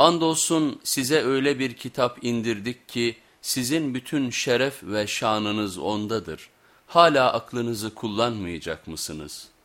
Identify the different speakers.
Speaker 1: Andolsun size öyle bir kitap indirdik ki sizin bütün şeref ve şanınız ondadır. Hala aklınızı kullanmayacak mısınız?''